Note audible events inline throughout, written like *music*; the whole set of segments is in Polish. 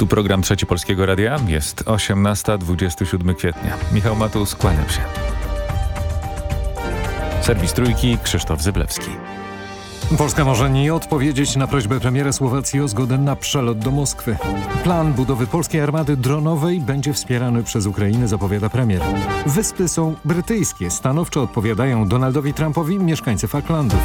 Tu program Trzeci Polskiego Radia. Jest 18.27 kwietnia. Michał Matus, kłaniam się. Serwis Trójki, Krzysztof Zyblewski. Polska może nie odpowiedzieć na prośbę premiera Słowacji o zgodę na przelot do Moskwy. Plan budowy polskiej armady dronowej będzie wspierany przez Ukrainę, zapowiada premier. Wyspy są brytyjskie, stanowczo odpowiadają Donaldowi Trumpowi mieszkańcy Falklandów.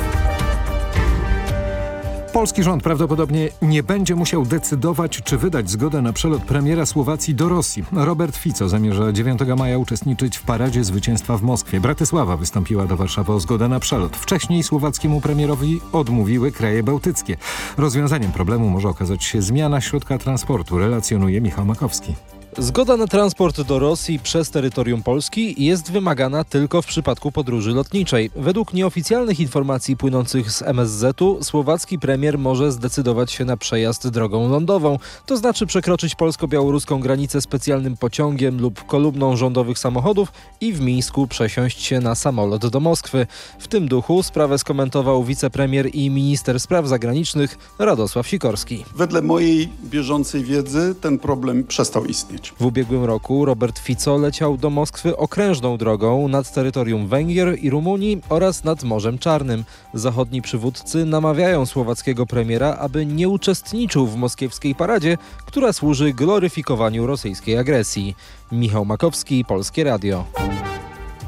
Polski rząd prawdopodobnie nie będzie musiał decydować, czy wydać zgodę na przelot premiera Słowacji do Rosji. Robert Fico zamierza 9 maja uczestniczyć w paradzie zwycięstwa w Moskwie. Bratysława wystąpiła do Warszawy o zgodę na przelot. Wcześniej słowackiemu premierowi odmówiły kraje bałtyckie. Rozwiązaniem problemu może okazać się zmiana środka transportu, relacjonuje Michał Makowski. Zgoda na transport do Rosji przez terytorium Polski jest wymagana tylko w przypadku podróży lotniczej. Według nieoficjalnych informacji płynących z MSZ-u słowacki premier może zdecydować się na przejazd drogą lądową, to znaczy przekroczyć polsko-białoruską granicę specjalnym pociągiem lub kolumną rządowych samochodów i w Mińsku przesiąść się na samolot do Moskwy. W tym duchu sprawę skomentował wicepremier i minister spraw zagranicznych Radosław Sikorski. Wedle mojej bieżącej wiedzy ten problem przestał istnieć. W ubiegłym roku Robert Fico leciał do Moskwy okrężną drogą nad terytorium Węgier i Rumunii oraz nad Morzem Czarnym. Zachodni przywódcy namawiają słowackiego premiera, aby nie uczestniczył w moskiewskiej paradzie, która służy gloryfikowaniu rosyjskiej agresji. Michał Makowski, Polskie Radio.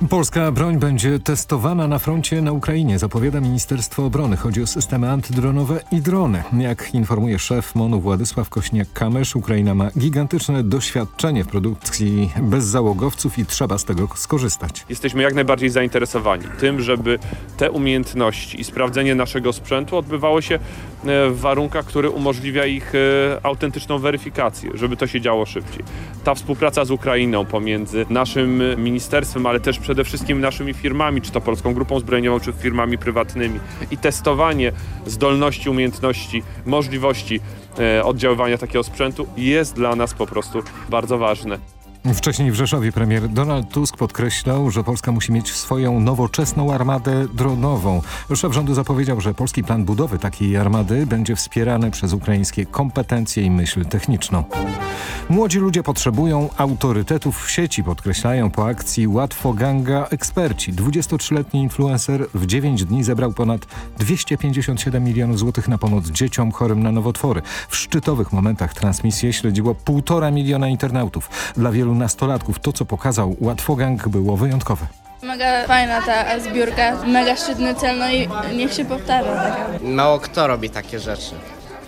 Polska broń będzie testowana na froncie na Ukrainie, zapowiada Ministerstwo Obrony. Chodzi o systemy antydronowe i drony. Jak informuje szef MONU Władysław Kośniak-Kamysz, Ukraina ma gigantyczne doświadczenie w produkcji bezzałogowców i trzeba z tego skorzystać. Jesteśmy jak najbardziej zainteresowani tym, żeby te umiejętności i sprawdzenie naszego sprzętu odbywało się w warunkach, które umożliwia ich autentyczną weryfikację, żeby to się działo szybciej. Ta współpraca z Ukrainą pomiędzy naszym ministerstwem, ale też przede wszystkim naszymi firmami, czy to Polską Grupą Zbrojeniową, czy firmami prywatnymi i testowanie zdolności, umiejętności, możliwości oddziaływania takiego sprzętu jest dla nas po prostu bardzo ważne. Wcześniej w Rzeszowie premier Donald Tusk podkreślał, że Polska musi mieć swoją nowoczesną armadę dronową. Szef rządu zapowiedział, że polski plan budowy takiej armady będzie wspierany przez ukraińskie kompetencje i myśl techniczną. Młodzi ludzie potrzebują autorytetów w sieci, podkreślają po akcji Łatwo Ganga eksperci. 23-letni influencer w 9 dni zebrał ponad 257 milionów złotych na pomoc dzieciom chorym na nowotwory. W szczytowych momentach transmisję śledziło półtora miliona internautów. Dla wielu nastolatków to, co pokazał Łatwogang było wyjątkowe. Mega fajna ta zbiórka, mega szczytny cel, no i niech się powtarza. Taka. Mało kto robi takie rzeczy.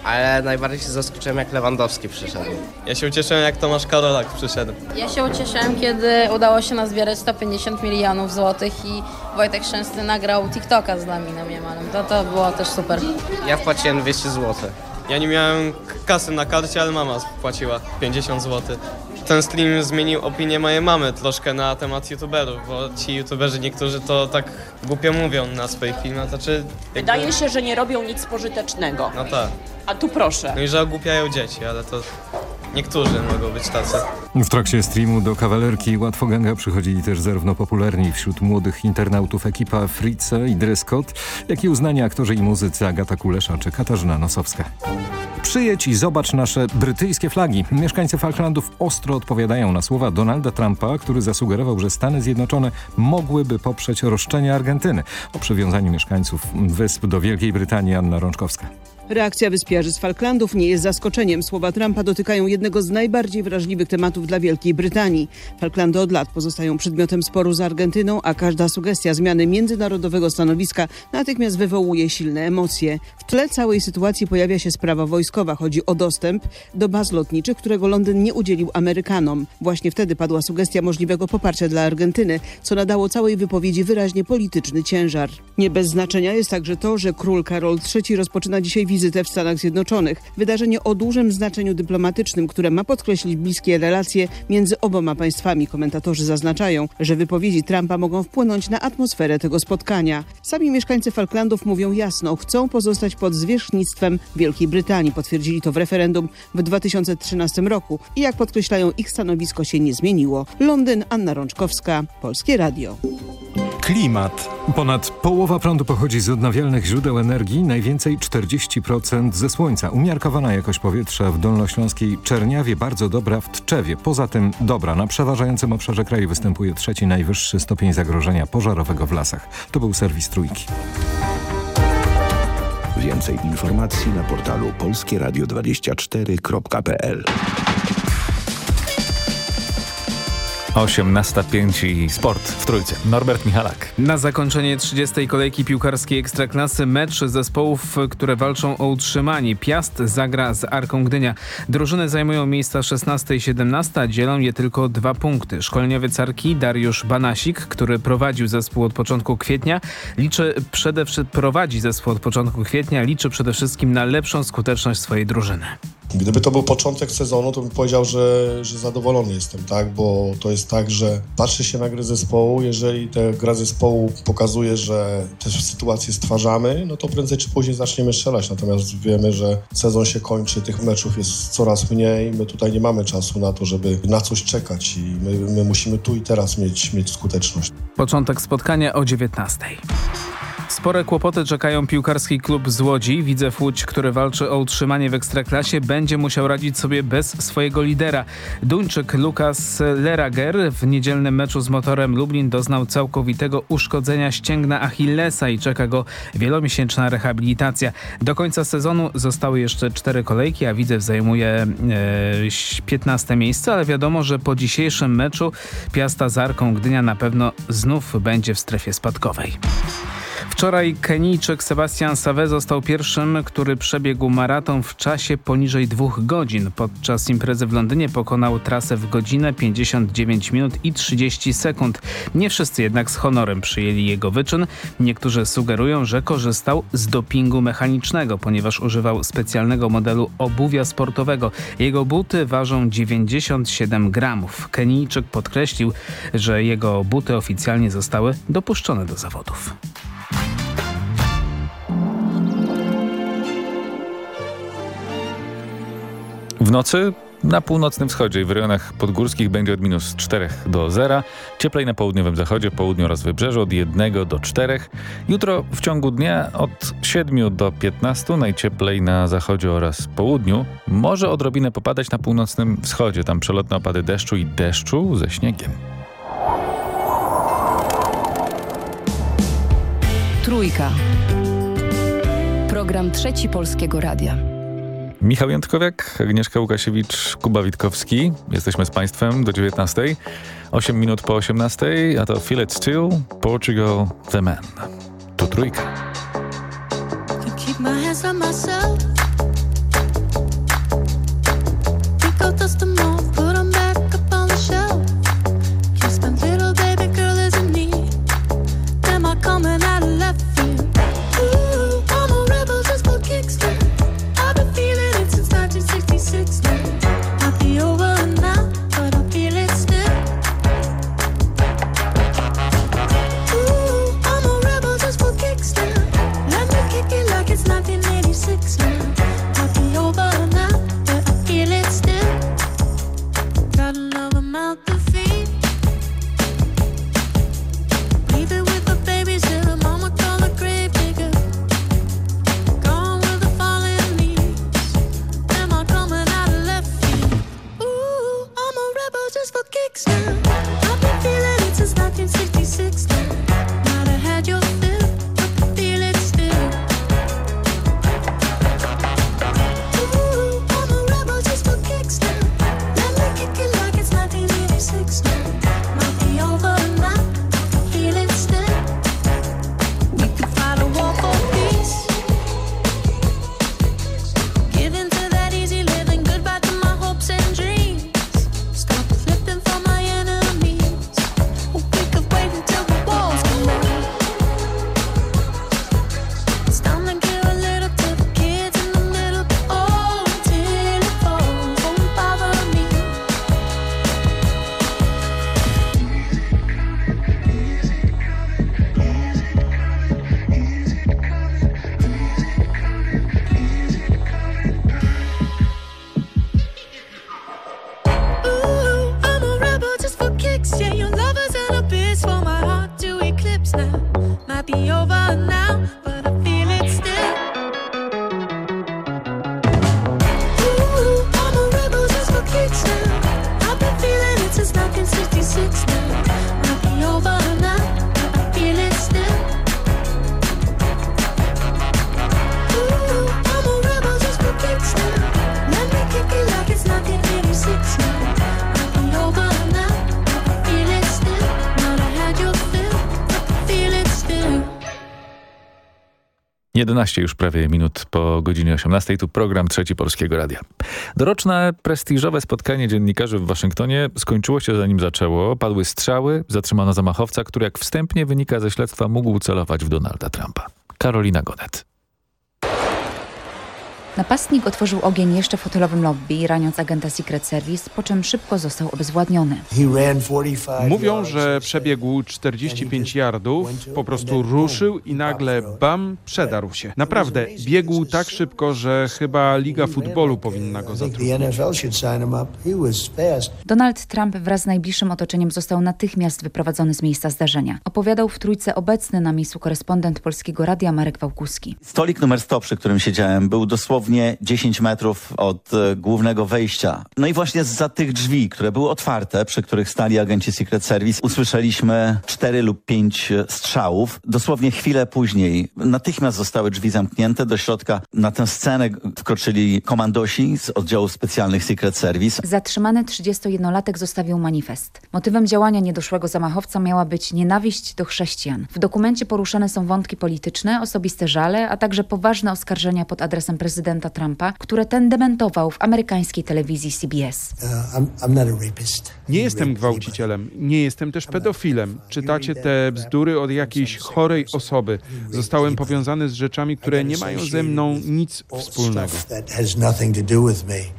Ale najbardziej się zaskoczyłem, jak Lewandowski przyszedł. Ja się ucieszyłem, jak Tomasz Karolak przyszedł. Ja się ucieszyłem, kiedy udało się nazbierać 150 milionów złotych i Wojtek Szczęsny nagrał TikToka z Laminem Jamalem. To, to było też super. Ja wpłaciłem 200 zł. Ja nie miałem kasy na karcie, ale mama płaciła 50 zł. Ten stream zmienił opinię mojej mamy troszkę na temat youtuberów, bo ci youtuberzy niektórzy to tak głupio mówią na swoich filmach, znaczy... Jakby... Wydaje się, że nie robią nic pożytecznego. No tak. A tu proszę. No i że ogłupiają dzieci, ale to niektórzy mogą być tacy. W trakcie streamu do kawalerki Łatwoganga przychodzili też zarówno popularni wśród młodych internautów ekipa Fritze i Dreskot, jak i uznani aktorzy i muzycy Agata Kulesza czy Katarzyna Nosowska. Przyjedź i zobacz nasze brytyjskie flagi. Mieszkańcy Falklandów ostro odpowiadają na słowa Donalda Trumpa, który zasugerował, że Stany Zjednoczone mogłyby poprzeć roszczenia Argentyny. O przywiązaniu mieszkańców wysp do Wielkiej Brytanii Anna Rączkowska. Reakcja wyspiarzy z Falklandów nie jest zaskoczeniem. Słowa Trumpa dotykają jednego z najbardziej wrażliwych tematów dla Wielkiej Brytanii. Falklandy od lat pozostają przedmiotem sporu z Argentyną, a każda sugestia zmiany międzynarodowego stanowiska natychmiast wywołuje silne emocje. W tle całej sytuacji pojawia się sprawa wojskowa. Chodzi o dostęp do baz lotniczych, którego Londyn nie udzielił Amerykanom. Właśnie wtedy padła sugestia możliwego poparcia dla Argentyny, co nadało całej wypowiedzi wyraźnie polityczny ciężar. Nie bez znaczenia jest także to, że król Karol III rozpoczyna dzisiaj wizytę wizytę w Stanach Zjednoczonych. Wydarzenie o dużym znaczeniu dyplomatycznym, które ma podkreślić bliskie relacje między oboma państwami. Komentatorzy zaznaczają, że wypowiedzi Trumpa mogą wpłynąć na atmosferę tego spotkania. Sami mieszkańcy Falklandów mówią jasno, chcą pozostać pod zwierzchnictwem Wielkiej Brytanii. Potwierdzili to w referendum w 2013 roku i jak podkreślają, ich stanowisko się nie zmieniło. Londyn, Anna Rączkowska, Polskie Radio. Klimat. Ponad połowa prądu pochodzi z odnawialnych źródeł energii, najwięcej 40% ze słońca. Umiarkowana jakość powietrza w dolnośląskiej Czerniawie, bardzo dobra w Tczewie. Poza tym dobra. Na przeważającym obszarze kraju występuje trzeci najwyższy stopień zagrożenia pożarowego w lasach. To był serwis Trójki. Więcej informacji na portalu polskieradio24.pl 18.05 i sport w Trójce. Norbert Michalak. Na zakończenie 30. kolejki piłkarskiej Ekstraklasy mecz zespołów, które walczą o utrzymanie. Piast zagra z Arką Gdynia. Drużyny zajmują miejsca 16 i 17, a dzielą je tylko dwa punkty. Szkoleniowiec Arki Dariusz Banasik, który prowadził zespół od początku kwietnia, liczy przede wszystkim prowadzi zespół od początku kwietnia, liczy przede wszystkim na lepszą skuteczność swojej drużyny. Gdyby to był początek sezonu, to bym powiedział, że, że zadowolony jestem, tak? Bo to jest tak, że patrzy się na grę zespołu, jeżeli ta gra zespołu pokazuje, że te sytuacje stwarzamy, no to prędzej czy później zaczniemy strzelać. Natomiast wiemy, że sezon się kończy, tych meczów jest coraz mniej, my tutaj nie mamy czasu na to, żeby na coś czekać i my, my musimy tu i teraz mieć, mieć skuteczność. Początek spotkania o 19. Spore kłopoty czekają piłkarski klub z Łodzi. Widzew Łódź, który walczy o utrzymanie w Ekstraklasie, będzie musiał radzić sobie bez swojego lidera. Duńczyk Lukas Lerager w niedzielnym meczu z motorem Lublin doznał całkowitego uszkodzenia ścięgna Achillesa i czeka go wielomiesięczna rehabilitacja. Do końca sezonu zostały jeszcze cztery kolejki, a Widzew zajmuje e, 15 miejsce, ale wiadomo, że po dzisiejszym meczu Piasta z Arką Gdynia na pewno znów będzie w strefie spadkowej. Wczoraj Kenijczyk Sebastian Save został pierwszym, który przebiegł maraton w czasie poniżej dwóch godzin. Podczas imprezy w Londynie pokonał trasę w godzinę 59 minut i 30 sekund. Nie wszyscy jednak z honorem przyjęli jego wyczyn. Niektórzy sugerują, że korzystał z dopingu mechanicznego, ponieważ używał specjalnego modelu obuwia sportowego. Jego buty ważą 97 gramów. Kenijczyk podkreślił, że jego buty oficjalnie zostały dopuszczone do zawodów. W nocy na północnym wschodzie i w rejonach podgórskich będzie od minus 4 do 0. Cieplej na południowym zachodzie, południu oraz wybrzeżu od 1 do 4. Jutro w ciągu dnia od 7 do 15, najcieplej na zachodzie oraz południu. Może odrobinę popadać na północnym wschodzie, tam przelotne opady deszczu i deszczu ze śniegiem. Trójka. Program Trzeci Polskiego Radia. Michał Jędkowiak, Agnieszka Łukasiewicz, Kuba Witkowski. Jesteśmy z Państwem do 19. 8 minut po 18, a to Feel It Still, Portugal, The Man. To trójka. 11 już prawie minut po godzinie 18. Tu program Trzeci Polskiego Radia. Doroczne, prestiżowe spotkanie dziennikarzy w Waszyngtonie skończyło się zanim zaczęło. Padły strzały, zatrzymano zamachowca, który jak wstępnie wynika ze śledztwa mógł celować w Donalda Trumpa. Karolina Gonet. Napastnik otworzył ogień jeszcze w hotelowym lobby, raniąc agenta Secret Service, po czym szybko został obezwładniony. Mówią, że przebiegł 45 yardów, po prostu ruszył i nagle bam, przedarł się. Naprawdę, biegł tak szybko, że chyba Liga Futbolu powinna go zatrudnić. Donald Trump wraz z najbliższym otoczeniem został natychmiast wyprowadzony z miejsca zdarzenia. Opowiadał w trójce obecny na miejscu korespondent Polskiego Radia Marek Wałkuski. Stolik numer 100, przy którym siedziałem, był dosłownie 10 metrów od e, głównego wejścia. No i właśnie za tych drzwi, które były otwarte, przy których stali agenci Secret Service, usłyszeliśmy 4 lub 5 strzałów. Dosłownie chwilę później natychmiast zostały drzwi zamknięte. Do środka na tę scenę wkroczyli komandosi z oddziałów specjalnych Secret Service. Zatrzymany 31-latek zostawił manifest. Motywem działania niedoszłego zamachowca miała być nienawiść do chrześcijan. W dokumencie poruszane są wątki polityczne, osobiste żale, a także poważne oskarżenia pod adresem prezydenta Trumpa, które ten dementował w amerykańskiej telewizji CBS. Nie jestem gwałcicielem, nie jestem też pedofilem. Czytacie te bzdury od jakiejś chorej osoby. Zostałem powiązany z rzeczami, które nie mają ze mną nic wspólnego.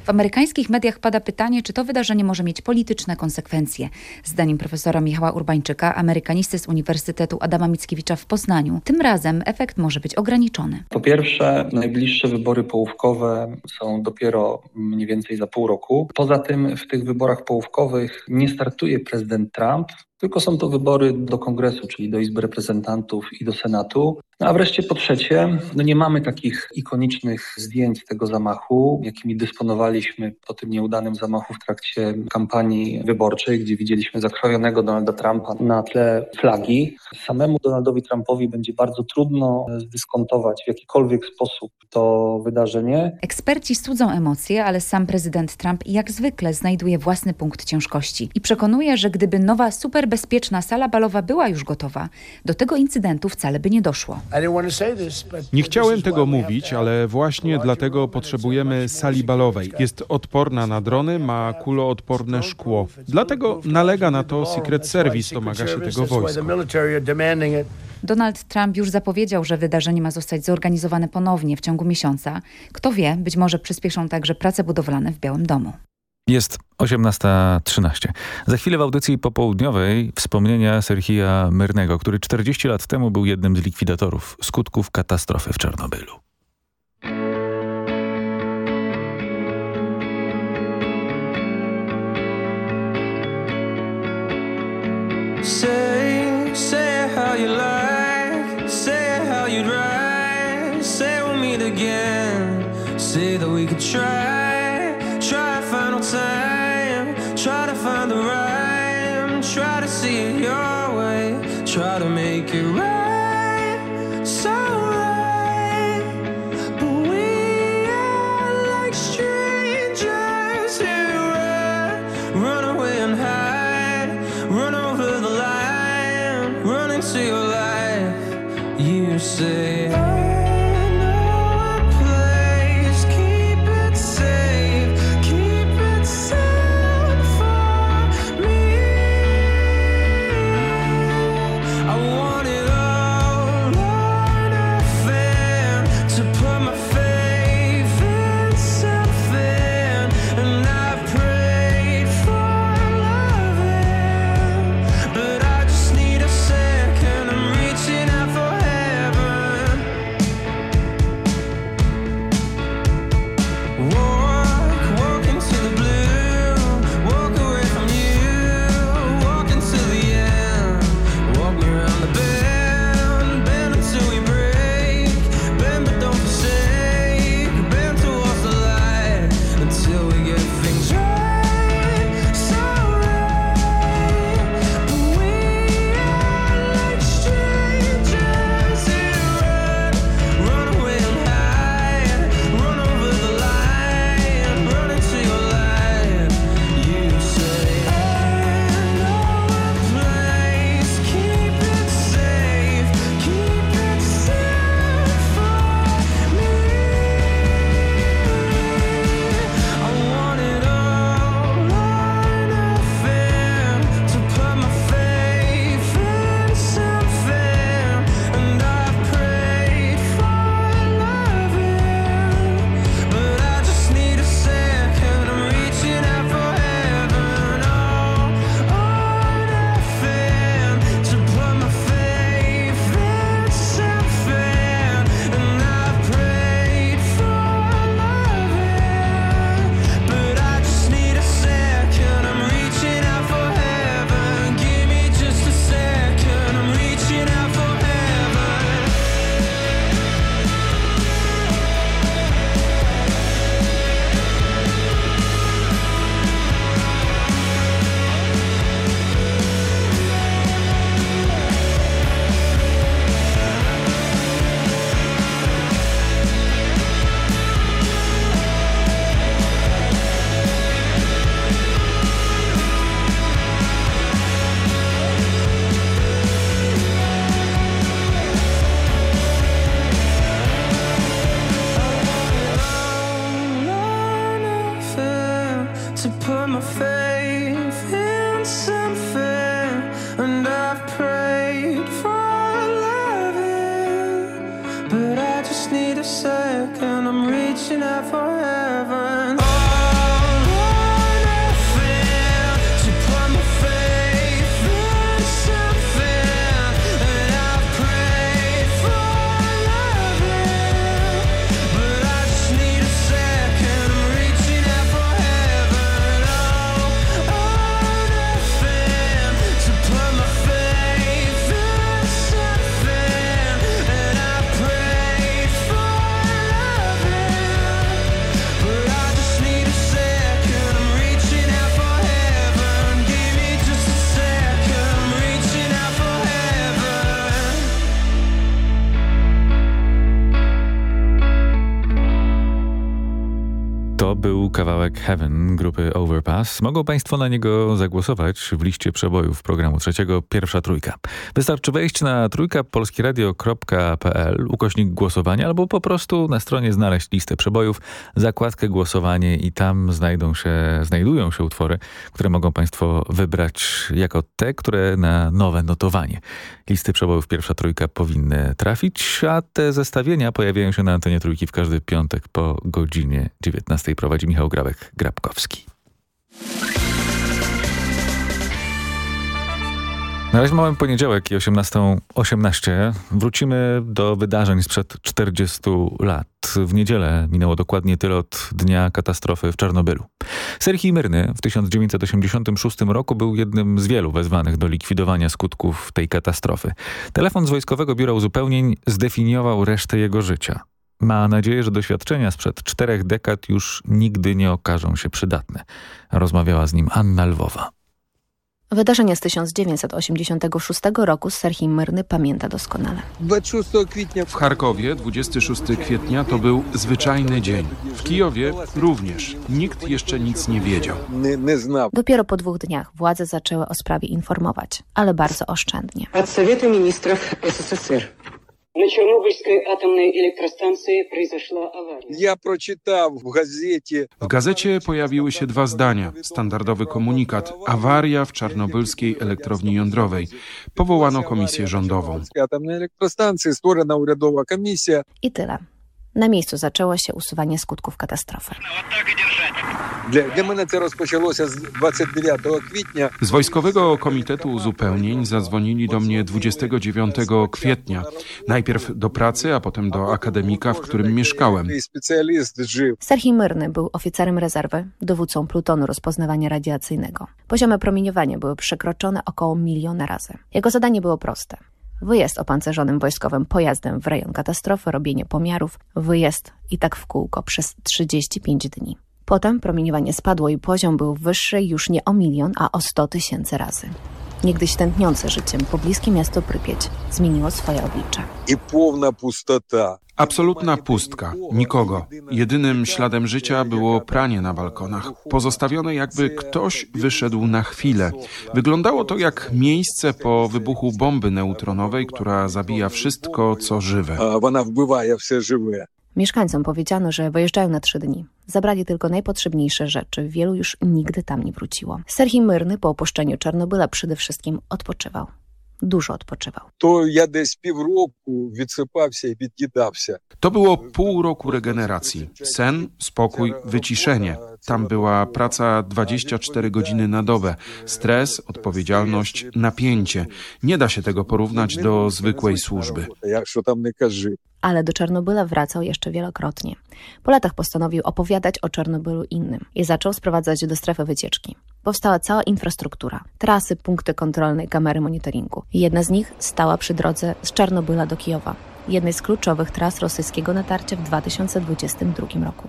W amerykańskich mediach pada pytanie, czy to wydarzenie może mieć polityczne konsekwencje. Zdaniem profesora Michała Urbańczyka, amerykanisty z Uniwersytetu Adama Mickiewicza w Poznaniu, tym razem efekt może być ograniczony. Po pierwsze, najbliższe wybory połówkowe są dopiero mniej więcej za pół roku. Poza tym w tych wyborach połówkowych nie startuje prezydent Trump, tylko są to wybory do kongresu, czyli do Izby Reprezentantów i do Senatu. No a wreszcie po trzecie, no nie mamy takich ikonicznych zdjęć tego zamachu, jakimi dysponowaliśmy po tym nieudanym zamachu w trakcie kampanii wyborczej, gdzie widzieliśmy zakrojonego Donalda Trumpa na tle flagi. Samemu Donaldowi Trumpowi będzie bardzo trudno zdyskontować w jakikolwiek sposób to wydarzenie. Eksperci studzą emocje, ale sam prezydent Trump jak zwykle znajduje własny punkt ciężkości i przekonuje, że gdyby nowa superbezpieczna sala balowa była już gotowa, do tego incydentu wcale by nie doszło. Nie chciałem tego mówić, ale właśnie dlatego potrzebujemy sali balowej. Jest odporna na drony, ma kuloodporne szkło. Dlatego nalega na to Secret Service, domaga się tego wojsko. Donald Trump już zapowiedział, że wydarzenie ma zostać zorganizowane ponownie w ciągu miesiąca. Kto wie, być może przyspieszą także prace budowlane w Białym Domu. Jest 18.13. Za chwilę w audycji popołudniowej wspomnienia Serhija Myrnego, który 40 lat temu był jednym z likwidatorów skutków katastrofy w Czarnobylu. Say, say how you like, say how you'd write, say we'll meet again, say that we could try, try to make it right, but I just need a second. I'm reaching out for heaven. To był Heaven grupy Overpass. Mogą Państwo na niego zagłosować w liście przebojów programu trzeciego Pierwsza Trójka. Wystarczy wejść na trójkapolskiradio.pl ukośnik głosowania albo po prostu na stronie znaleźć listę przebojów, zakładkę głosowanie i tam znajdą się, znajdują się utwory, które mogą Państwo wybrać jako te, które na nowe notowanie. Listy przebojów Pierwsza Trójka powinny trafić, a te zestawienia pojawiają się na antenie Trójki w każdy piątek po godzinie 19. Prowadzi Michał Grabek-Grabkowski. Na razie mamy poniedziałek i 18.18. 18. Wrócimy do wydarzeń sprzed 40 lat. W niedzielę minęło dokładnie tyle od dnia katastrofy w Czarnobylu. Serhii Myrny w 1986 roku był jednym z wielu wezwanych do likwidowania skutków tej katastrofy. Telefon z Wojskowego Biura Uzupełnień zdefiniował resztę jego życia. Ma nadzieję, że doświadczenia sprzed czterech dekad już nigdy nie okażą się przydatne. Rozmawiała z nim Anna Lwowa. Wydarzenie z 1986 roku Serhii Myrny pamięta doskonale. W Charkowie 26 kwietnia to był zwyczajny dzień. W Kijowie również. Nikt jeszcze nic nie wiedział. Dopiero po dwóch dniach władze zaczęły o sprawie informować, ale bardzo oszczędnie. Od Sowietu Ministrów SSSR На Чернобыльской атомной электростанции произошла авария. Я прочитав в газеті W gazecie pojawiły się dwa zdania. Standardowy komunikat. Awaria w czarnobylskiej elektrowni jądrowej. Powołano komisję rządową. атомної електростанції створена урядова комісія. I tyle. Na miejscu zaczęło się usuwanie skutków katastrofy. Для, для мене це розпочалося з 29 квітня. Z Wojskowego Komitetu Uzupełnień zadzwonili do mnie 29 kwietnia. Najpierw do pracy, a potem do akademika, w którym mieszkałem. І спеціаліст жив. Serhii Myrny był oficerem rezerwy, dowódcą plutonu rozpoznawania radiacyjnego. Poziomy promieniowania były przekroczone około miliona razy. Jego zadanie było proste. Wyjazd opancerzonym wojskowym pojazdem w rejon katastrofy, robienie pomiarów, wyjazd i tak w kółko przez 35 dni. Potem promieniowanie spadło i poziom był wyższy już nie o milion, a o 100 tysięcy razy. Niegdyś tętniące życiem pobliskie miasto Prypieć zmieniło swoje oblicze. I płowna pustota. Absolutna pustka, nikogo. Jedynym śladem życia było pranie na balkonach, pozostawione jakby ktoś wyszedł na chwilę. Wyglądało to jak miejsce po wybuchu bomby neutronowej, która zabija wszystko, co żywe. Ona wbywa wszystko żywe. Mieszkańcom powiedziano, że wyjeżdżają na trzy dni. Zabrali tylko najpotrzebniejsze rzeczy, wielu już nigdy tam nie wróciło. Serhii Myrny po opuszczeniu Czarnobyla przede wszystkim odpoczywał Dużo odpoczywał. То я десь півроку відсипався і від'їдався. To było pół roku regeneracji. Sen, spokój, wyciszenie. Tam była praca 24 godziny na dobę. Stres, odpowiedzialność, napięcie. Nie da się tego porównać do zwykłej służby. Як що там не кажи. Ale do Czarnobyla wracał jeszcze wielokrotnie. Po latach postanowił opowiadać o Czarnobylu innym i zaczął sprowadzać do strefy wycieczki. Powstała cała infrastruktura, trasy, punkty kontrolne i kamery monitoringu. Jedna z nich stała przy drodze z Czarnobyla do Kijowa, jednej z kluczowych tras rosyjskiego natarcia w 2022 roku.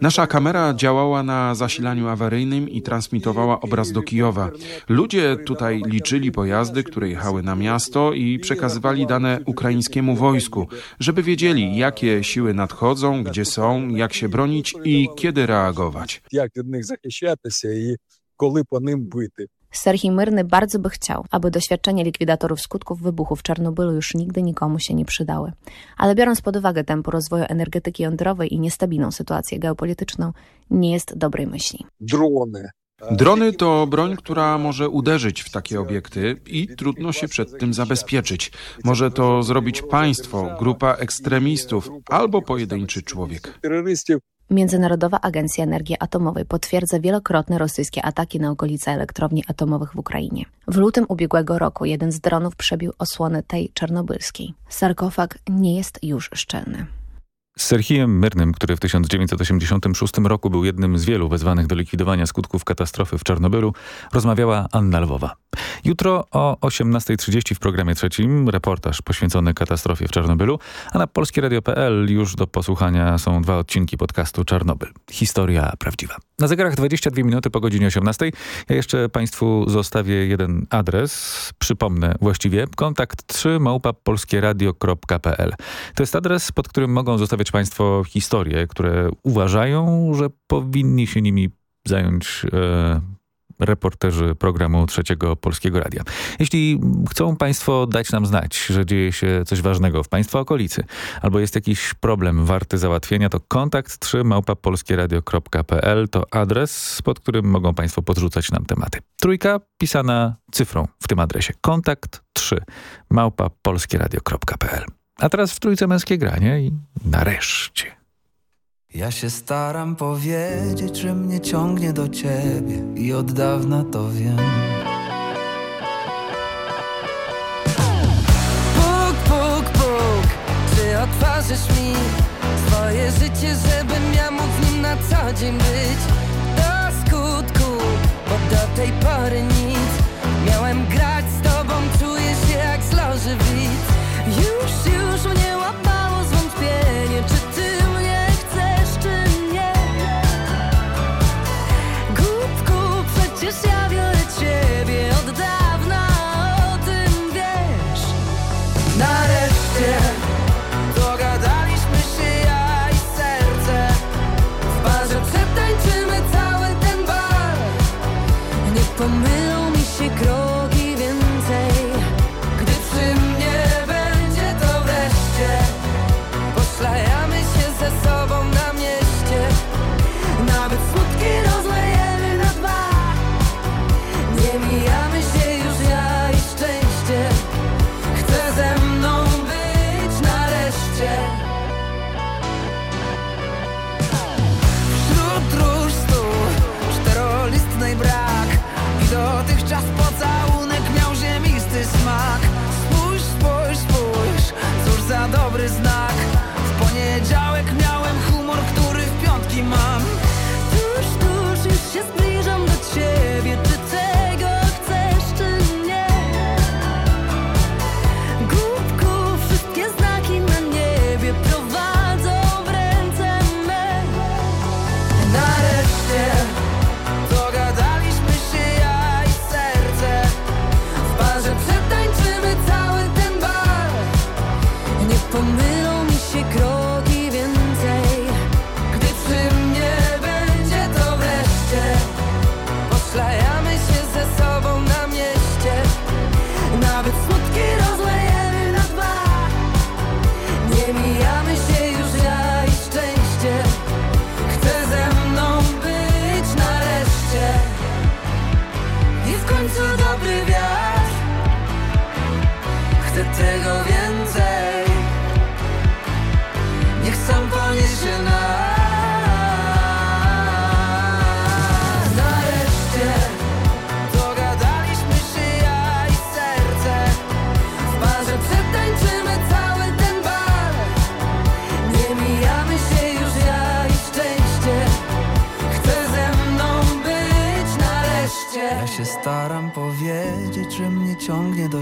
Nasza kamera działała na zasilaniu awaryjnym i transmitowała obraz do Kijowa. Ludzie tutaj liczyli pojazdy, które jechały na miasto i przekazywali dane ukraińskiemu wojsku, żeby wiedzieli, jakie siły nadchodzą, gdzie są, jak się bronić i kiedy reagować. Jak od nich zachęcać i kiedy po nim. Serhii Myrny bardzo by chciał, aby doświadczenia likwidatorów skutków wybuchu w Czarnobylu już nigdy nikomu się nie przydały. Ale biorąc pod uwagę tempo rozwoju energetyki jądrowej i niestabilną sytuację geopolityczną, nie jest dobrej myśli. Drony. Drony to broń, która może uderzyć w takie obiekty i trudno się przed tym zabezpieczyć. Może to zrobić państwo, grupa ekstremistów albo pojedynczy człowiek. Międzynarodowa Agencja Energii Atomowej potwierdza wielokrotne rosyjskie ataki na okolice elektrowni atomowych w Ukrainie. W lutym ubiegłego roku jeden z dronów przebił osłonę tej czarnobylskiej. Sarkofag nie jest już szczelny. Z Serhijem Myrnym, który w 1986 roku był jednym z wielu wezwanych do likwidowania skutków katastrofy w Czarnobylu, rozmawiała Anna Lwowa. Jutro o 18.30 w programie trzecim reportaż poświęcony katastrofie w Czarnobylu, a na polskieradio.pl już do posłuchania są dwa odcinki podcastu Czarnobyl. Historia prawdziwa. Na zegarach 22 minuty po godzinie 18. Ja jeszcze Państwu zostawię jeden adres. Przypomnę właściwie kontakt 3 małpa polskieradio.pl. To jest adres, pod którym mogą zostawiać Państwo historie, które uważają, że powinni się nimi zająć e, reporterzy programu Trzeciego Polskiego Radia. Jeśli chcą Państwo dać nam znać, że dzieje się coś ważnego w Państwa okolicy, albo jest jakiś problem warty załatwienia, to kontakt 3 małpapolskieradio.pl to adres, pod którym mogą Państwo podrzucać nam tematy. Trójka pisana cyfrą w tym adresie. Kontakt 3 małpapolskieradio.pl A teraz w Trójce Męskie Granie i nareszcie. Ja się staram powiedzieć, że mnie ciągnie do ciebie i od dawna to wiem. Puk, puk, puk, czy otworzysz mi swoje życie, żebym ja mógł w nim na co dzień być? Do skutku, bo do tej pory nic. Miałem grać z tobą, czuję się jak z loży widz. Już, już mnie łapało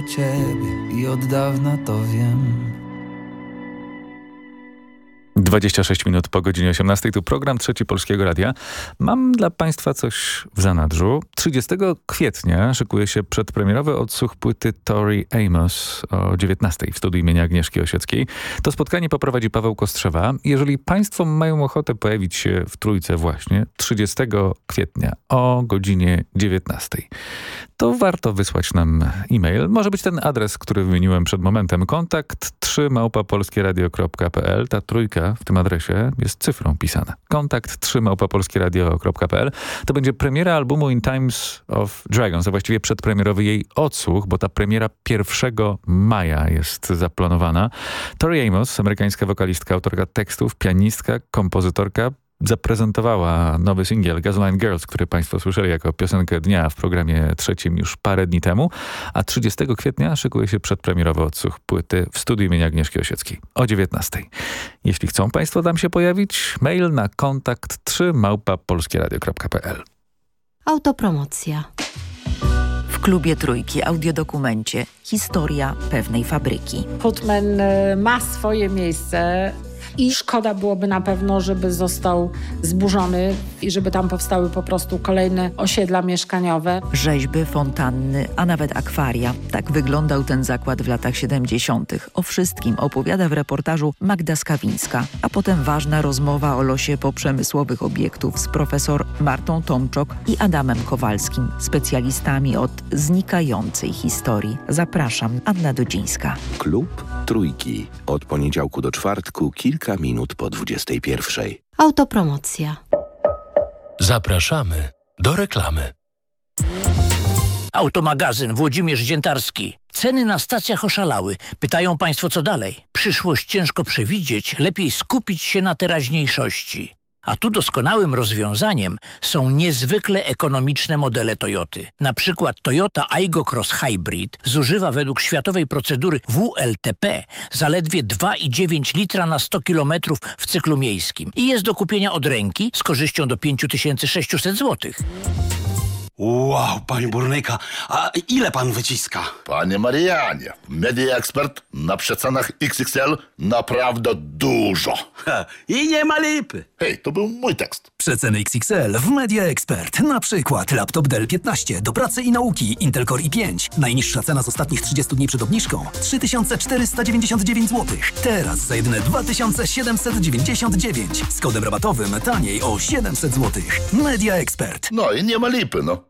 ciebie i od dawna to wiem. 26 minut po godzinie 18. Tu program Trzeci Polskiego Radia. Mam dla Państwa coś w zanadrzu. 30 kwietnia szykuje się przedpremierowy odsłuch płyty Tori Amos o 19 w studiu imienia Agnieszki Osieckiej. To spotkanie poprowadzi Paweł Kostrzewa. Jeżeli Państwo mają ochotę pojawić się w Trójce właśnie 30 kwietnia o godzinie 19, to warto wysłać nam e-mail. Może być ten adres, który wymieniłem przed momentem. Kontakt 3 małpapolskieradio.pl. Ta trójka w tym adresie jest cyfrą pisana. Kontakt 3 małpapolskieradio.pl. To będzie premiera albumu In Times of Dragons, a właściwie przedpremierowy jej odsłuch, bo ta premiera 1 maja jest zaplanowana. Tori Amos, amerykańska wokalistka, autorka tekstów, pianistka, kompozytorka, zaprezentowała nowy singiel Gasoline Girls, który Państwo słyszeli jako piosenkę dnia w programie trzecim już parę dni temu, a 30 kwietnia szykuje się przedpremierowy odsłuch płyty w studiu imienia Agnieszki Osieckiej o 19. Jeśli chcą Państwo tam się pojawić, mail na kontakt 3 małpa polskieradio.pl Autopromocja. W klubie Trójki audiodokumencie Historia pewnej fabryki. Putman e, ma swoje miejsce i szkoda byłoby na pewno, żeby został zburzony i żeby tam powstały po prostu kolejne osiedla mieszkaniowe. Rzeźby, fontanny, a nawet akwaria. Tak wyglądał ten zakład w latach 70. O wszystkim opowiada w reportażu Magda Skawińska, a potem ważna rozmowa o losie poprzemysłowych obiektów z profesor Martą Tomczok i Adamem Kowalskim, specjalistami od znikającej historii. Zapraszam, Anna Dodzińska. Klub Trójki. Od poniedziałku do czwartku kilka minut po 21. Autopromocja. Zapraszamy do reklamy. Automagazyn Włodzimierz Dziętarski. Ceny na stacjach oszalały. Pytają Państwo co dalej? Przyszłość ciężko przewidzieć, lepiej skupić się na teraźniejszości. A tu doskonałym rozwiązaniem są niezwykle ekonomiczne modele Toyoty. Na przykład Toyota Aygo Cross Hybrid zużywa według światowej procedury WLTP zaledwie 2,9 litra na 100 km w cyklu miejskim i jest do kupienia od ręki z korzyścią do 5600 zł. Wow, panie burnyka, a ile pan wyciska? Panie Marianie, Media Expert na przecenach XXL naprawdę dużo. Ha, I nie ma lipy. Hej, to był mój tekst. Przeceny XXL w Media Expert. Na przykład laptop Dell 15 do pracy i nauki Intel Core i5. Najniższa cena z ostatnich 30 dni przed obniżką 3499 zł. Teraz za jedyne 2799. Z kodem rabatowym taniej o 700 zł. Media Expert. No i nie ma lipy, no.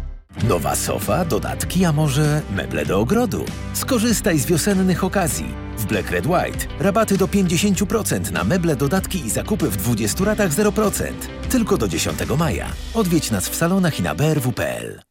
Nowa sofa, dodatki, a może meble do ogrodu? Skorzystaj z wiosennych okazji. W Black Red White rabaty do 50% na meble, dodatki i zakupy w 20 ratach 0%. Tylko do 10 maja. Odwiedź nas w salonach i na brw.pl.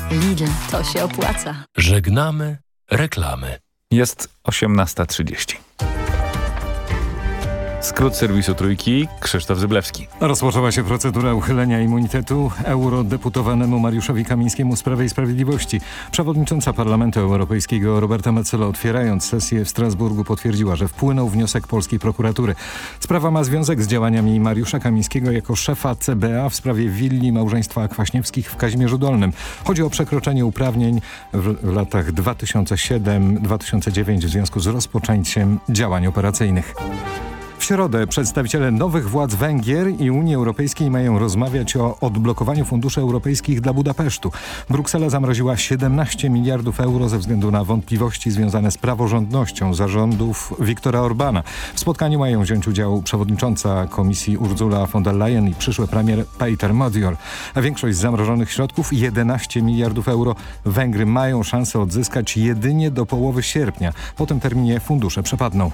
Lidl, to się opłaca. Żegnamy reklamy. Jest 18.30. Skrót serwisu Trójki, Krzysztof Zyblewski. Rozpoczęła się procedura uchylenia immunitetu eurodeputowanemu Mariuszowi Kamińskiemu z Prawa i Sprawiedliwości. Przewodnicząca Parlamentu Europejskiego Roberta Metzola otwierając sesję w Strasburgu potwierdziła, że wpłynął wniosek polskiej prokuratury. Sprawa ma związek z działaniami Mariusza Kamińskiego jako szefa CBA w sprawie willi małżeństwa Kwaśniewskich w Kazimierzu Dolnym. Chodzi o przekroczenie uprawnień w latach 2007-2009 w związku z rozpoczęciem działań operacyjnych. W środę przedstawiciele nowych władz Węgier i Unii Europejskiej mają rozmawiać o odblokowaniu funduszy europejskich dla Budapesztu. Bruksela zamroziła 17 miliardów euro ze względu na wątpliwości związane z praworządnością zarządów Viktora Orbana. W spotkaniu mają wziąć udział przewodnicząca komisji Ursula von der Leyen i przyszły premier Peter Modior. A większość zamrożonych środków, 11 miliardów euro, Węgry mają szansę odzyskać jedynie do połowy sierpnia. Po tym terminie fundusze przepadną.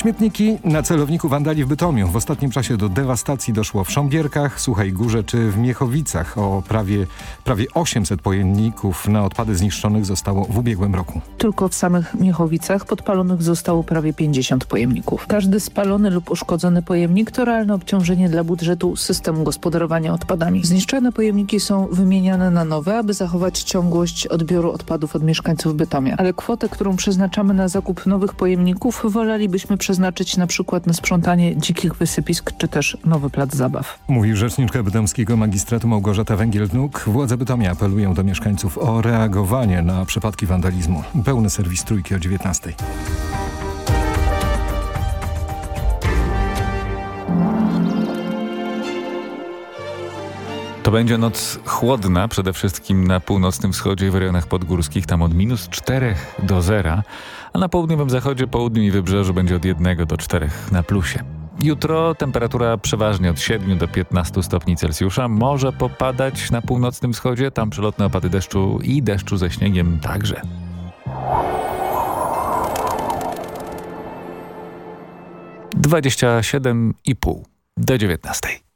Śmietniki na celowniku wandali w Bytomiu. W ostatnim czasie do dewastacji doszło w Sząbierkach, Suchej Górze czy w Miechowicach. O prawie, prawie 800 pojemników na odpady zniszczonych zostało w ubiegłym roku. Tylko w samych Miechowicach podpalonych zostało prawie 50 pojemników. Każdy spalony lub uszkodzony pojemnik to realne obciążenie dla budżetu systemu gospodarowania odpadami. Zniszczone pojemniki są wymieniane na nowe, aby zachować ciągłość odbioru odpadów od mieszkańców Bytomia. Ale kwotę, którą przeznaczamy na zakup nowych pojemników wolelibyśmy przeznaczyć na przykład na sprzątanie dzikich wysypisk czy też nowy plac zabaw. Mówi rzeczniczka bytomskiego magistratu Małgorzata Węgiel-Gnuk. Władze Bytomia apelują do mieszkańców o reagowanie na przypadki wandalizmu. Pełny serwis Trójki o 19. To będzie noc chłodna, przede wszystkim na północnym wschodzie i w rejonach podgórskich, tam od minus 4 do 0, a na południowym zachodzie, południu i wybrzeżu będzie od 1 do 4 na plusie. Jutro temperatura przeważnie od 7 do 15 stopni Celsjusza. Może popadać na północnym wschodzie, tam przelotne opady deszczu i deszczu ze śniegiem także. Dwadzieścia siedem i pół do dziewiętnastej.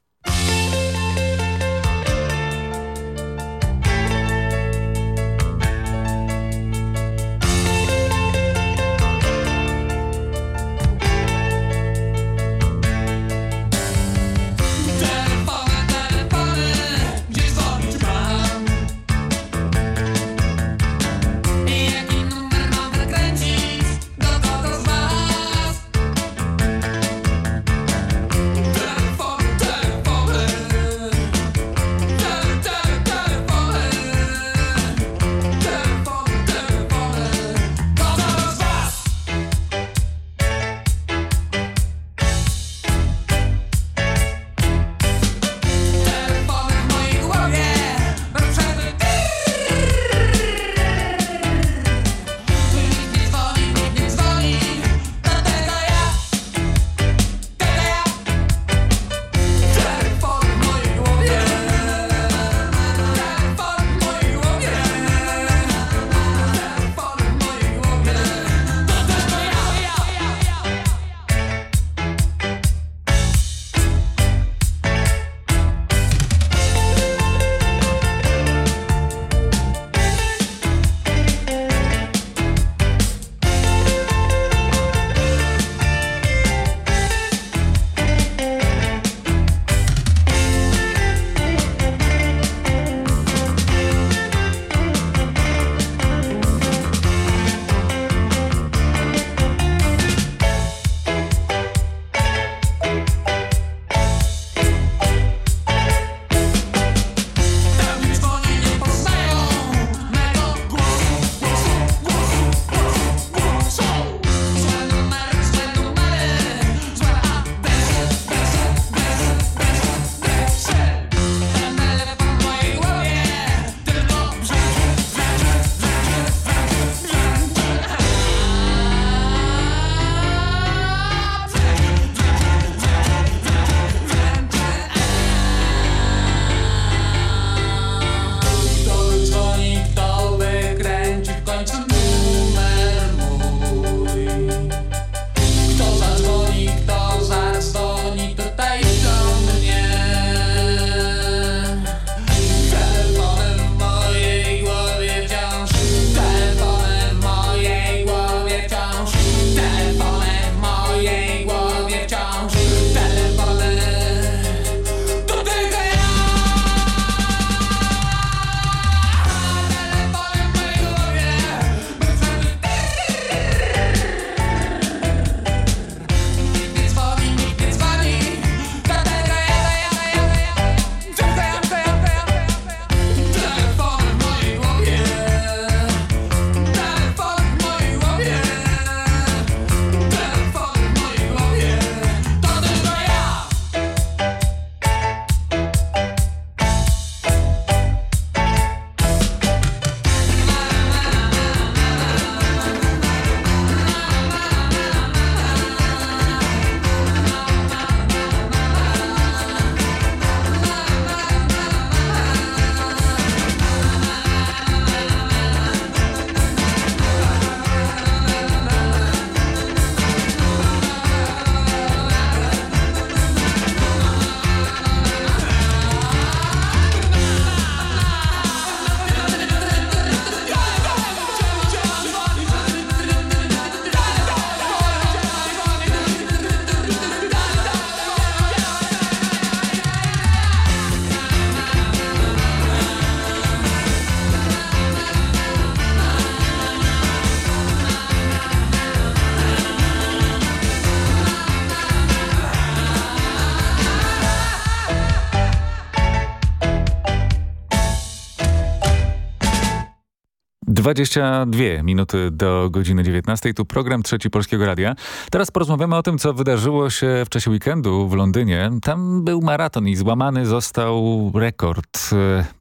22 minuty do godziny 19. Tu program Trzeci Polskiego Radia. Teraz porozmawiamy o tym, co wydarzyło się w czasie weekendu w Londynie. Tam był maraton i złamany został rekord.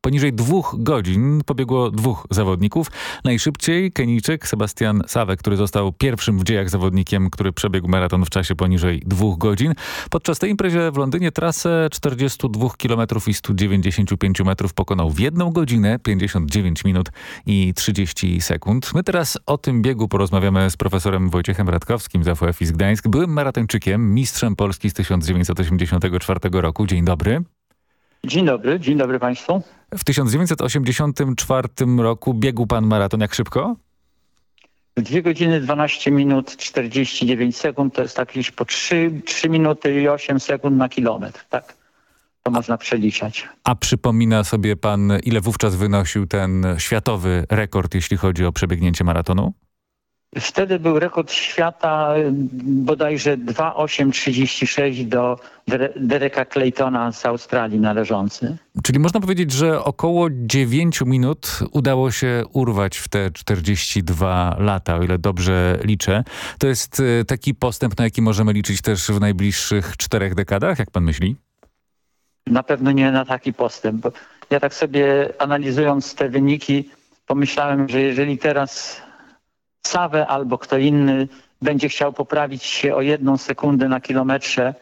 Poniżej dwóch godzin pobiegło dwóch zawodników. Najszybciej Kenijczyk Sebastian Sawek, który został pierwszym w dziejach zawodnikiem, który przebiegł maraton w czasie poniżej dwóch godzin. Podczas tej imprezie w Londynie trasę 42 km i 195 metrów pokonał w jedną godzinę, 59 minut i 30 sekund. My teraz o tym biegu porozmawiamy z profesorem Wojciechem Radkowskim z AWF z Gdańsk. Byłym maratończykiem, mistrzem Polski z 1984 roku. Dzień dobry. Dzień dobry, dzień dobry Państwu. W 1984 roku biegł pan maraton jak szybko? 2 godziny 12 minut 49 sekund to jest tak gdzieś po 3, 3 minuty i 8 sekund na kilometr, tak? To można przeliczać. A przypomina sobie pan, ile wówczas wynosił ten światowy rekord, jeśli chodzi o przebiegnięcie maratonu? Wtedy był rekord świata bodajże 2,836 do Dereka Claytona z Australii należący. Czyli można powiedzieć, że około 9 minut udało się urwać w te 42 lata, o ile dobrze liczę. To jest e, taki postęp, na jaki możemy liczyć też w najbliższych czterech dekadach, jak pan myśli? Na pewno nie na taki postęp. Ja tak sobie analizując te wyniki pomyślałem, że jeżeli teraz Sawę albo kto inny będzie chciał poprawić się o jedną sekundę na kilometrze,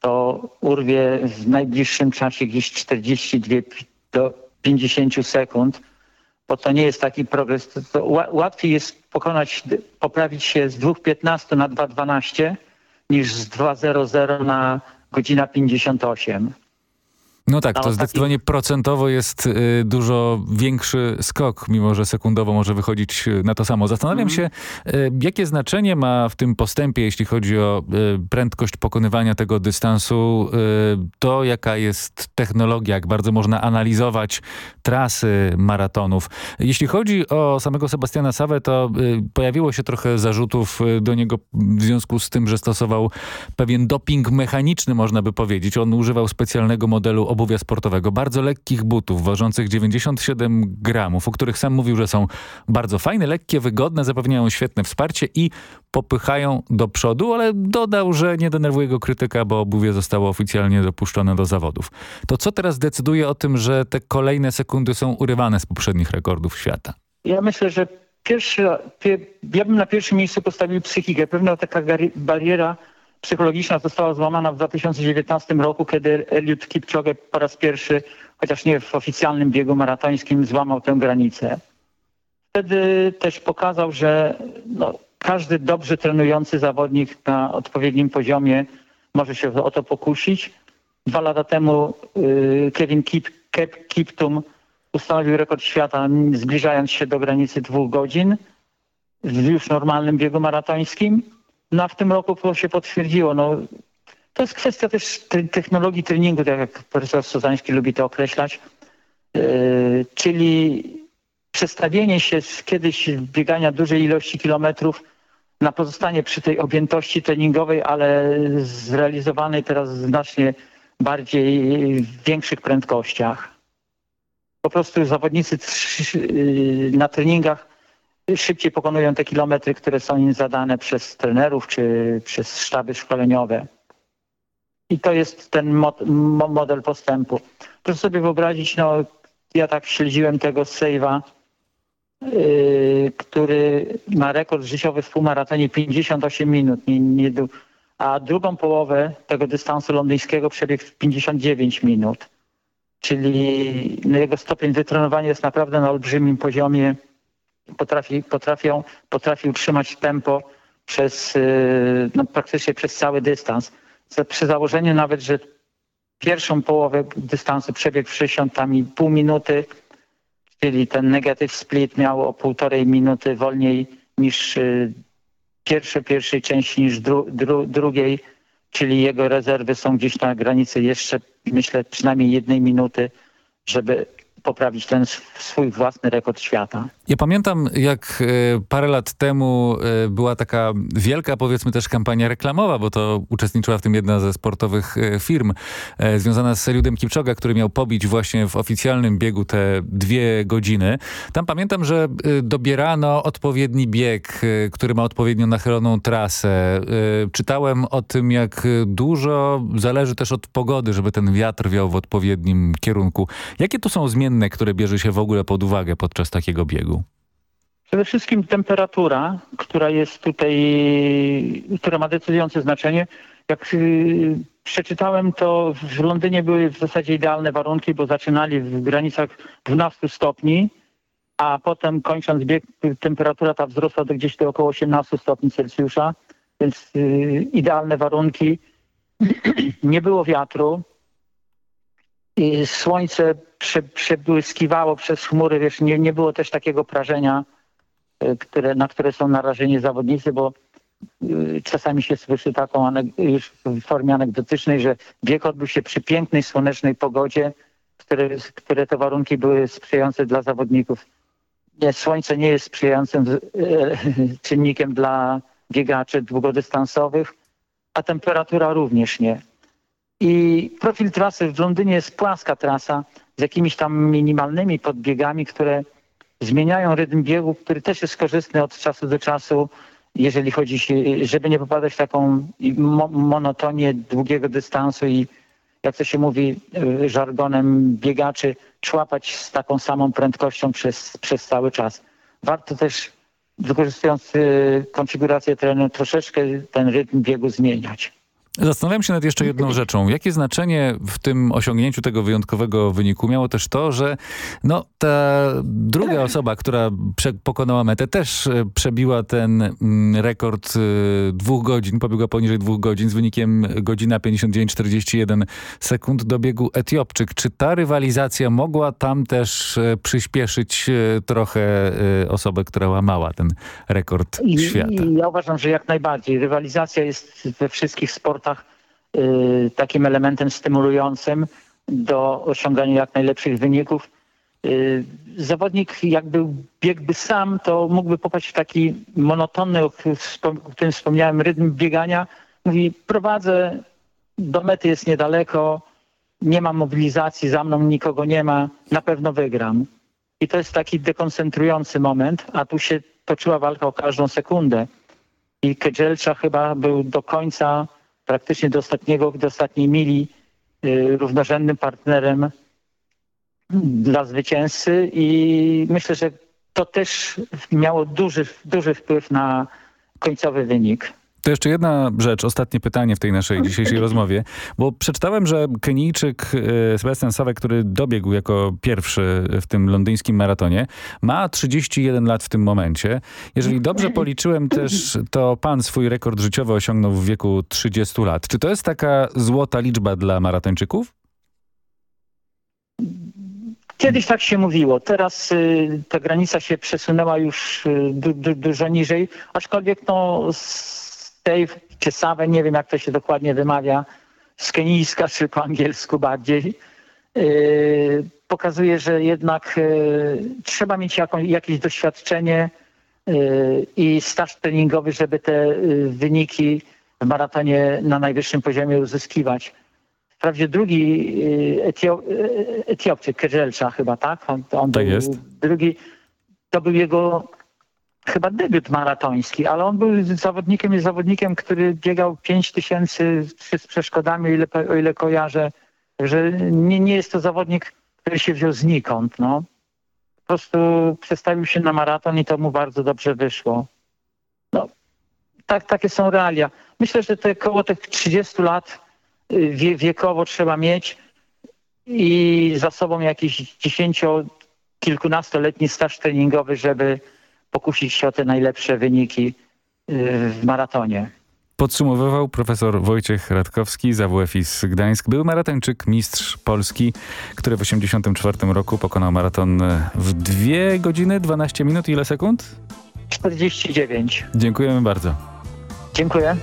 to urwie w najbliższym czasie gdzieś 42 do 50 sekund, bo to nie jest taki progres. To, to łatwiej jest pokonać, poprawić się z 2.15 na 2.12 niż z 2.00 na godzina 58. No tak, to zdecydowanie procentowo jest y, dużo większy skok, mimo że sekundowo może wychodzić y, na to samo. Zastanawiam mm. się, y, jakie znaczenie ma w tym postępie, jeśli chodzi o prędkość pokonywania tego dystansu, to jaka jest technologia, jak bardzo można analizować trasy maratonów. Jeśli chodzi o samego Sebastiana Sawę, to pojawiło się trochę zarzutów do niego w związku z tym, że stosował pewien doping mechaniczny, można by powiedzieć. On używał specjalnego modelu obuwia sportowego, bardzo lekkich butów, ważących 97 gramów, o których sam mówił, że są bardzo fajne, lekkie, wygodne, zapewniają świetne wsparcie i popychają do przodu, ale dodał, że nie denerwuje go krytyka, bo obuwie zostało oficjalnie dopuszczone do zawodów. To co teraz decyduje o tym, że te kolejne sekundy są urywane z poprzednich rekordów świata? Ja myślę, że pierwszy, ja bym na pierwszym miejscu postawił psychikę. Pewna taka bariera psychologiczna została złamana w 2019 roku, kiedy Eliud Kipchoge po raz pierwszy, chociaż nie w oficjalnym biegu maratońskim, złamał tę granicę. Wtedy też pokazał, że no, każdy dobrze trenujący zawodnik na odpowiednim poziomie może się o to pokusić. Dwa lata temu y, Kevin Kip, Kip, Kiptum ustanowił rekord świata, zbliżając się do granicy dwóch godzin w już normalnym biegu maratońskim. No w tym roku to się potwierdziło. No, to jest kwestia też technologii treningu, tak jak profesor Sozański lubi to określać. Yy, czyli przestawienie się z kiedyś biegania dużej ilości kilometrów na pozostanie przy tej objętości treningowej, ale zrealizowanej teraz znacznie bardziej w większych prędkościach. Po prostu zawodnicy yy, na treningach szybciej pokonują te kilometry, które są im zadane przez trenerów czy przez sztaby szkoleniowe. I to jest ten model postępu. Proszę sobie wyobrazić, no ja tak śledziłem tego Sejwa, yy, który ma rekord życiowy w półmaratonie 58 minut, nie, nie, a drugą połowę tego dystansu londyńskiego przebiegł w 59 minut. Czyli no, jego stopień wytrenowania jest naprawdę na olbrzymim poziomie potrafi, potrafią, potrafi utrzymać tempo przez y, no, praktycznie przez cały dystans. Przy założeniu nawet, że pierwszą połowę dystansu przebiegł w 60,5 minuty, czyli ten negative split miał o półtorej minuty wolniej niż y, pierwsze pierwszej części niż dru, dru, drugiej, czyli jego rezerwy są gdzieś na granicy jeszcze, myślę, przynajmniej jednej minuty, żeby poprawić ten swój własny rekord świata. Ja pamiętam, jak e, parę lat temu e, była taka wielka, powiedzmy też kampania reklamowa, bo to uczestniczyła w tym jedna ze sportowych e, firm związana z Eliudem Kipczoga, który miał pobić właśnie w oficjalnym biegu te dwie godziny. Tam pamiętam, że dobierano odpowiedni bieg, który ma odpowiednio nachyloną trasę. Czytałem o tym, jak dużo zależy też od pogody, żeby ten wiatr wiał w odpowiednim kierunku. Jakie to są zmienne, które bierze się w ogóle pod uwagę podczas takiego biegu? Przede wszystkim temperatura, która jest tutaj, która ma decydujące znaczenie. Jak y, przeczytałem, to w Londynie były w zasadzie idealne warunki, bo zaczynali w granicach 12 stopni, a potem kończąc bieg temperatura ta wzrosła do gdzieś do około 18 stopni Celsjusza, więc y, idealne warunki. *clears throat* Nie było wiatru. I słońce prze, przebłyskiwało przez chmury, wiesz, nie, nie było też takiego prażenia, e, które, na które są narażeni zawodnicy, bo y, czasami się słyszy taką już w formie anegdotycznej, że bieg odbył się przy pięknej, słonecznej pogodzie, które, które te warunki były sprzyjające dla zawodników. Nie, słońce nie jest sprzyjającym e, *laughs* czynnikiem dla biegaczy długodystansowych, a temperatura również nie. I profil trasy w Londynie jest płaska trasa z jakimiś tam minimalnymi podbiegami, które zmieniają rytm biegu, który też jest korzystny od czasu do czasu, jeżeli chodzi, żeby nie popadać w taką monotonię długiego dystansu i jak to się mówi y, żargonem biegaczy, człapać z taką samą prędkością przez, przez cały czas. Warto też wykorzystując y, konfigurację terenu troszeczkę ten rytm biegu zmieniać. Zastanawiam się nad jeszcze jedną *laughs* rzeczą. Jakie znaczenie w tym osiągnięciu tego wyjątkowego wyniku miało też to, że no, ta druga osoba, która pokonała metę, też e, przebiła ten mm, rekord e, dwóch godzin, pobiegła poniżej dwóch godzin z wynikiem godzina 59-41 sekund do biegu Etiopczyk. Czy ta rywalizacja mogła tam też e, przyspieszyć trochę osobę, która łamała ten rekord świata? Ja uważam, że jak najbardziej. Rywalizacja jest we wszystkich sportach sportach y, takim elementem stymulującym do osiągania jak najlepszych wyników. Y, zawodnik jakby biegłby sam, to mógłby popaść w taki monotonny, o którym wspomniałem, rytm biegania. Mówi, prowadzę, do mety jest niedaleko, nie ma mobilizacji, za mną nikogo nie ma, na pewno wygram. I to jest taki dekoncentrujący moment, a tu się toczyła walka o każdą sekundę. I Kedżelcza chyba był do końca praktycznie do ostatniego, do ostatniej mili y, równorzędnym partnerem dla zwycięzcy i myślę, że to też miało duży, duży wpływ na końcowy wynik. To jeszcze jedna rzecz, ostatnie pytanie w tej naszej dzisiejszej rozmowie, bo przeczytałem, że Kenijczyk e, Sebastian Sawek, który dobiegł jako pierwszy w tym londyńskim maratonie, ma 31 lat w tym momencie. Jeżeli dobrze policzyłem też, to pan swój rekord życiowy osiągnął w wieku 30 lat. Czy to jest taka złota liczba dla maratończyków? Kiedyś tak się mówiło, teraz y, ta granica się przesunęła już y, du, du, dużo niżej, aczkolwiek no, Stave czy Save, nie wiem jak to się dokładnie wymawia, z kenijska czy po angielsku bardziej, yy, pokazuje, że jednak yy, trzeba mieć jakieś doświadczenie yy, i staż treningowy, żeby te yy, wyniki w maratonie na najwyższym poziomie uzyskiwać. Wprawdzie drugi yy, Etio yy, Etiopczyk, Kejelcza chyba, tak? On, on tak jest. Drugi, to był jego chyba debiut maratoński, ale on był zawodnikiem, jest zawodnikiem, który biegał 5 tysięcy z przeszkodami, o ile, o ile kojarzę, że nie, nie jest to zawodnik, który się wziął znikąd. No. Po prostu przestawił się na maraton i to mu bardzo dobrze wyszło. No, tak, takie są realia. Myślę, że te koło tych 30 lat y, wie, wiekowo trzeba mieć i za sobą jakiś 10 kilkunastoletni staż treningowy, żeby pokusić się o te najlepsze wyniki y, w maratonie. Podsumowywał profesor Wojciech Radkowski z AWF-IS Gdańsk. Był maratończyk, mistrz Polski, który w 1984 roku pokonał maraton w 2 godziny 12 minut. Ile sekund? 49. Dziękujemy bardzo. Dziękuję.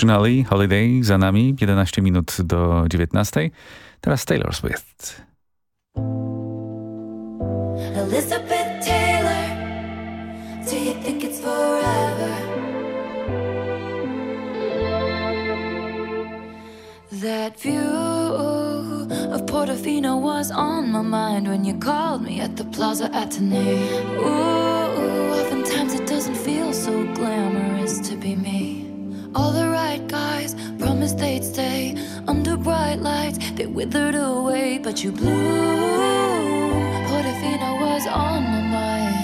Emotionally Holiday za nami, 11 minut do 19. Teraz Taylor Swift. Elizabeth Taylor, do you think it's forever? That view of Portofino was on my mind when you called me at the Plaza Atene. Ooh, oftentimes it doesn't feel so glamorous to be me all the right guys promised they'd stay under bright lights. They withered away, but you bloom. Portofino was on my mind.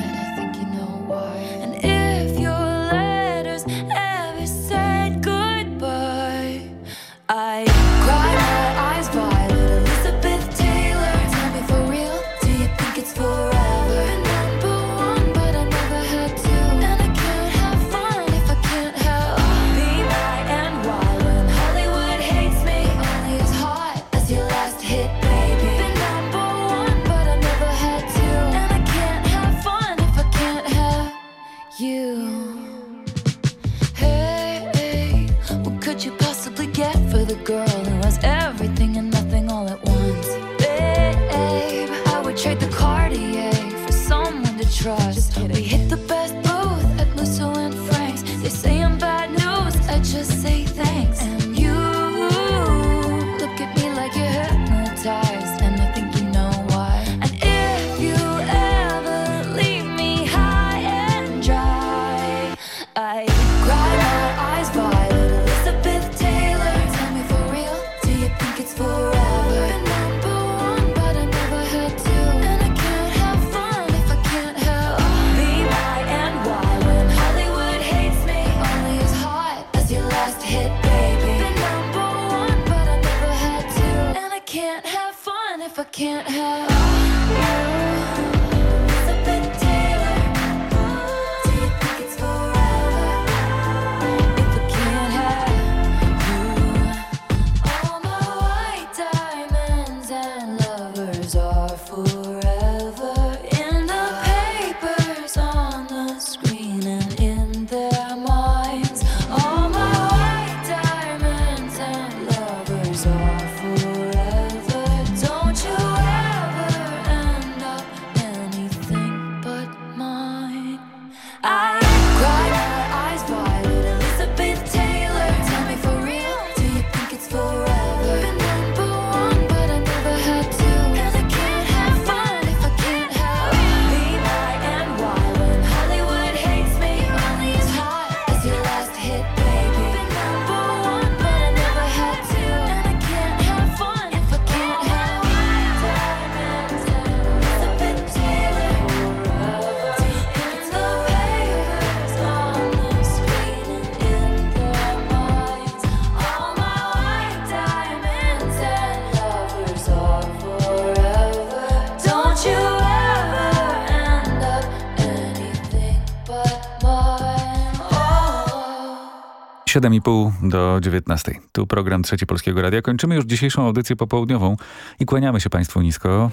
7,5 do 19. Tu program Trzeci Polskiego Radia. Kończymy już dzisiejszą audycję popołudniową i kłaniamy się Państwu nisko.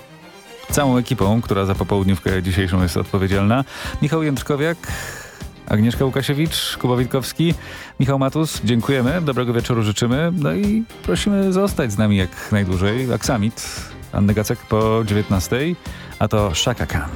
Całą ekipą, która za popołudniówkę dzisiejszą jest odpowiedzialna. Michał Jędrkowiak, Agnieszka Łukasiewicz, Kuba Witkowski, Michał Matus. Dziękujemy, dobrego wieczoru życzymy. No i prosimy zostać z nami jak najdłużej. Aksamit, Anny Gacek po 19, a to Shaka Khan.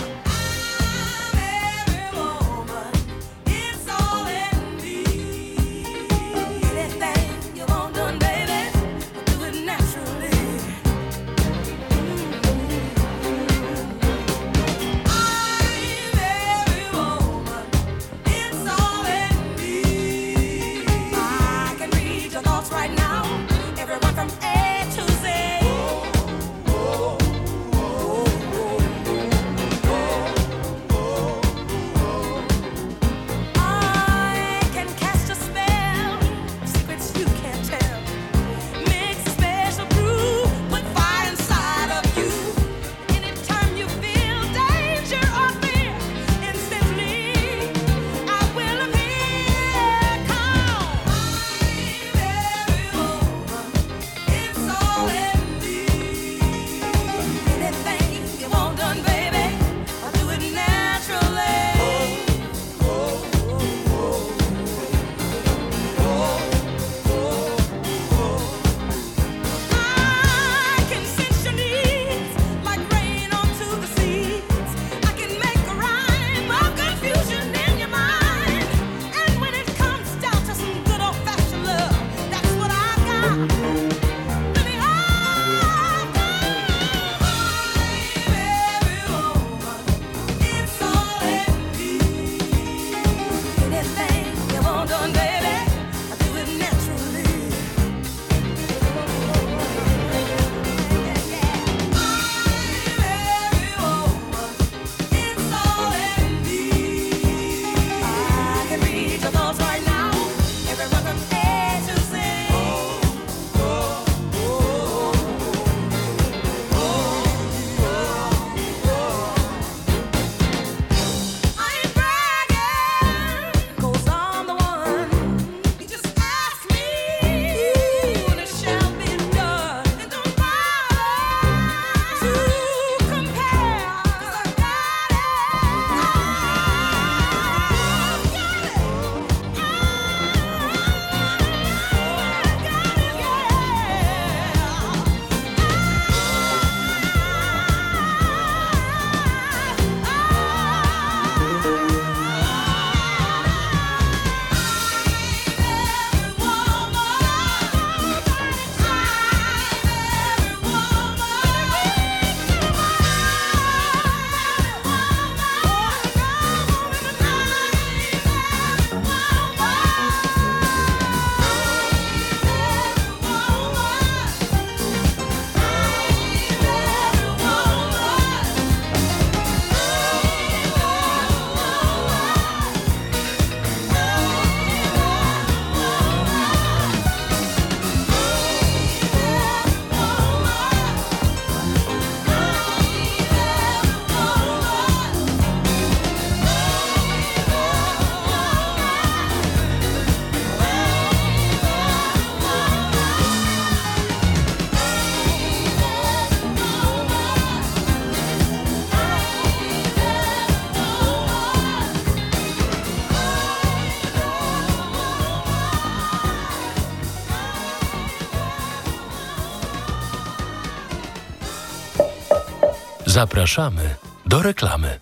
Zapraszamy do reklamy.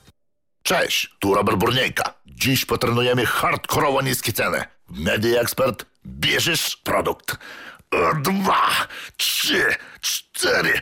Cześć, tu Robert Burniejka. Dziś potrenujemy hardkorowo niskie ceny. Media Expert, bierzesz produkt. Dwa, trzy, cztery,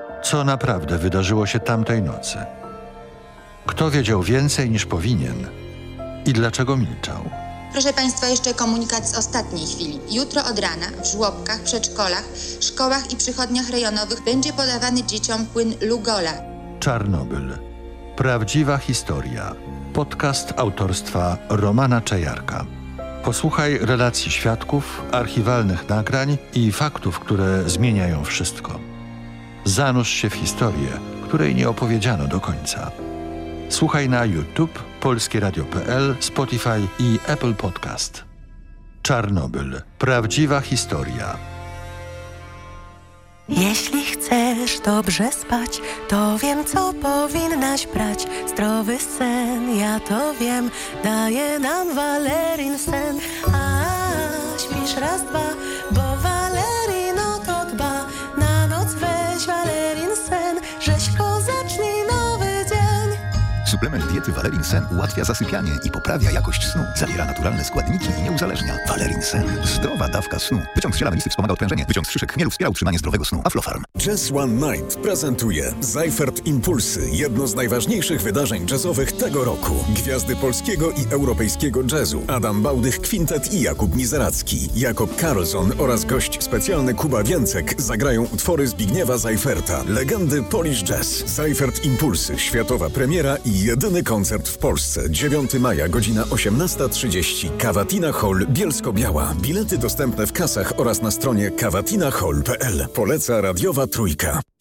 Co naprawdę wydarzyło się tamtej nocy? Kto wiedział więcej niż powinien i dlaczego milczał? Proszę Państwa, jeszcze komunikat z ostatniej chwili. Jutro od rana w żłobkach, przedszkolach, szkołach i przychodniach rejonowych będzie podawany dzieciom płyn Lugola. Czarnobyl. Prawdziwa historia. Podcast autorstwa Romana Czajarka. Posłuchaj relacji świadków, archiwalnych nagrań i faktów, które zmieniają wszystko. Zanurz się w historię, której nie opowiedziano do końca. Słuchaj na YouTube, polskieradio.pl, Spotify i Apple Podcast. Czarnobyl. Prawdziwa historia. Jeśli chcesz dobrze spać, to wiem, co powinnaś brać. Zdrowy sen, ja to wiem, daje nam Valerin sen. A śpisz raz, dwa, bo Suplement diety Valerin Sen ułatwia zasypianie i poprawia jakość snu. Zawiera naturalne składniki i nie uzależnia. Valerin Sen. Zdrowa dawka snu. Wyciąg z ziela melisy wspomaga odprężenie. Wyciąg z szyszek chmielu wspiera utrzymanie zdrowego snu. Aflofarm. Jazz One Night prezentuje Seifert Impulsy, jedno z najważniejszych wydarzeń jazzowych tego roku. Gwiazdy polskiego i europejskiego jazzu. Adam Bałdych Kwintet i Jakub Mizeracki. Jakob Karlsson oraz gość specjalny Kuba Więcek zagrają utwory Zbigniewa Seiferta. Legendy Polish Jazz. Seifert Impulsy. Światowa premiera i jedyny koncert w Polsce. 9 maja, godzina 18.30. Kawatina Hall, Bielsko-Biała. Bilety dostępne w kasach oraz na stronie kawatinahall.pl. Poleca radiowa trójka.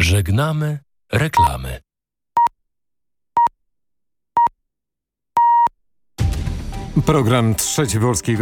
Żegnamy reklamy. Program Trzeci Polski